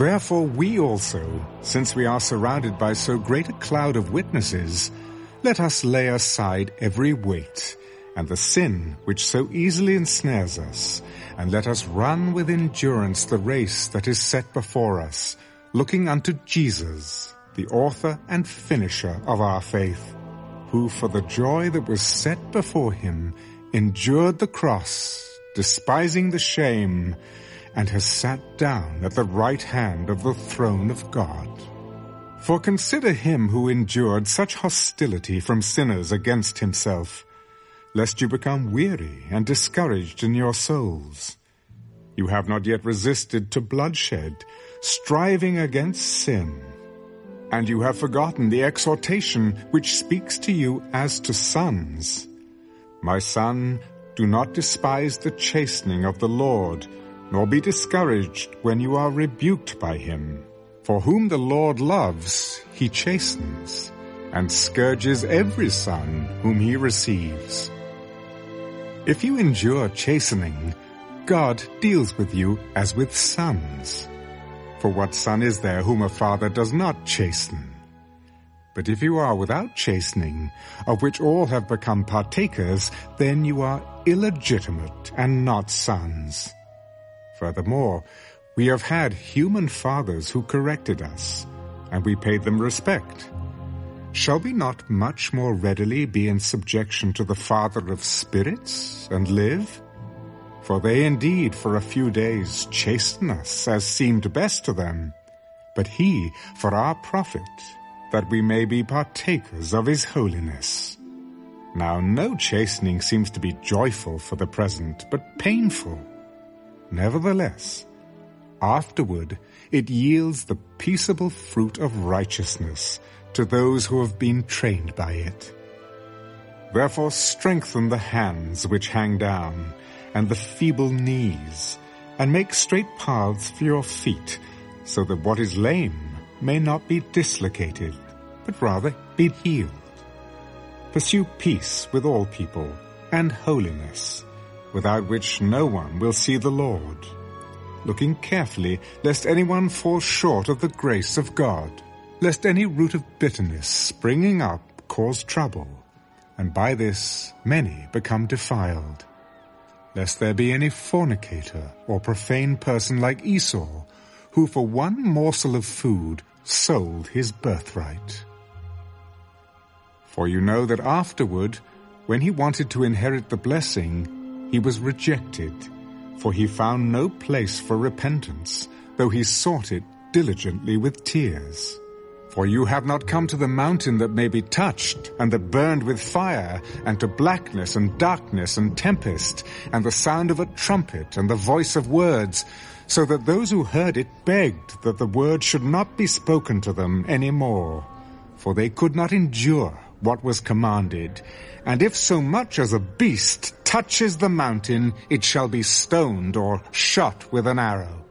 Therefore we also, since we are surrounded by so great a cloud of witnesses, let us lay aside every weight and the sin which so easily ensnares us, and let us run with endurance the race that is set before us, looking unto Jesus, the author and finisher of our faith, who for the joy that was set before him endured the cross, despising the shame, and has sat down at the right hand of the throne of God. For consider him who endured such hostility from sinners against himself, lest you become weary and discouraged in your souls. You have not yet resisted to bloodshed, striving against sin. And you have forgotten the exhortation which speaks to you as to sons. My son, do not despise the chastening of the Lord, nor be discouraged when you are rebuked by him. For whom the Lord loves, he chastens, and scourges every son whom he receives. If you endure chastening, God deals with you as with sons. For what son is there whom a father does not chasten? But if you are without chastening, of which all have become partakers, then you are illegitimate and not sons. Furthermore, we have had human fathers who corrected us, and we paid them respect. Shall we not much more readily be in subjection to the Father of spirits and live? For they indeed for a few days chasten us as seemed best to them, but he for our profit, that we may be partakers of his holiness. Now no chastening seems to be joyful for the present, but painful. Nevertheless, afterward it yields the peaceable fruit of righteousness to those who have been trained by it. Therefore strengthen the hands which hang down, and the feeble knees, and make straight paths for your feet, so that what is lame may not be dislocated, but rather be healed. Pursue peace with all people, and holiness, without which no one will see the Lord, looking carefully lest anyone fall short of the grace of God lest any root of bitterness springing up cause trouble, and by this many become defiled. Lest there be any fornicator or profane person like Esau, who for one morsel of food sold his birthright. For you know that afterward, when he wanted to inherit the blessing, he was rejected, for he found no place for repentance, though he sought it diligently with tears. For you have not come to the mountain that may be touched, and that burned with fire, and to blackness and darkness and tempest, and the sound of a trumpet, and the voice of words, so that those who heard it begged that the word should not be spoken to them any more. For they could not endure what was commanded. And if so much as a beast touches the mountain, it shall be stoned or shot with an arrow.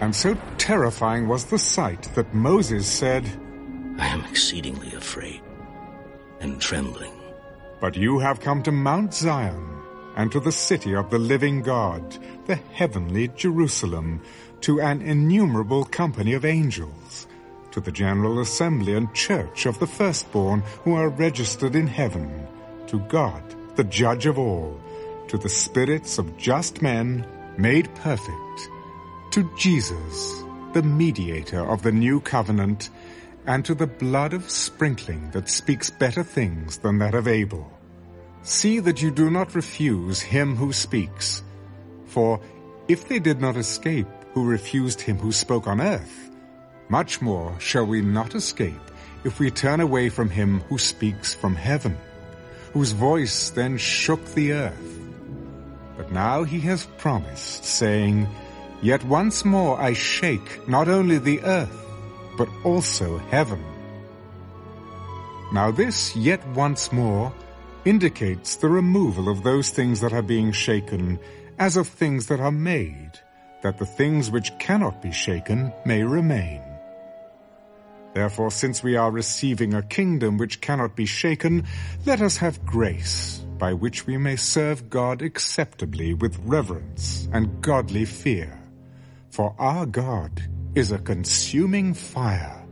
And so terrifying was the sight that Moses said, I am exceedingly afraid and trembling. But you have come to Mount Zion, and to the city of the living God, the heavenly Jerusalem, to an innumerable company of angels, to the general assembly and church of the firstborn who are registered in heaven, to God, the judge of all, to the spirits of just men made perfect, to Jesus, the mediator of the new covenant, and to the blood of sprinkling that speaks better things than that of Abel. See that you do not refuse him who speaks. For if they did not escape who refused him who spoke on earth, much more shall we not escape if we turn away from him who speaks from heaven, whose voice then shook the earth. But now he has promised, saying, Yet once more I shake not only the earth, but also heaven. Now this yet once more indicates the removal of those things that are being shaken as of things that are made, that the things which cannot be shaken may remain. Therefore, since we are receiving a kingdom which cannot be shaken, let us have grace, by which we may serve God acceptably with reverence and godly fear For our God is a consuming fire.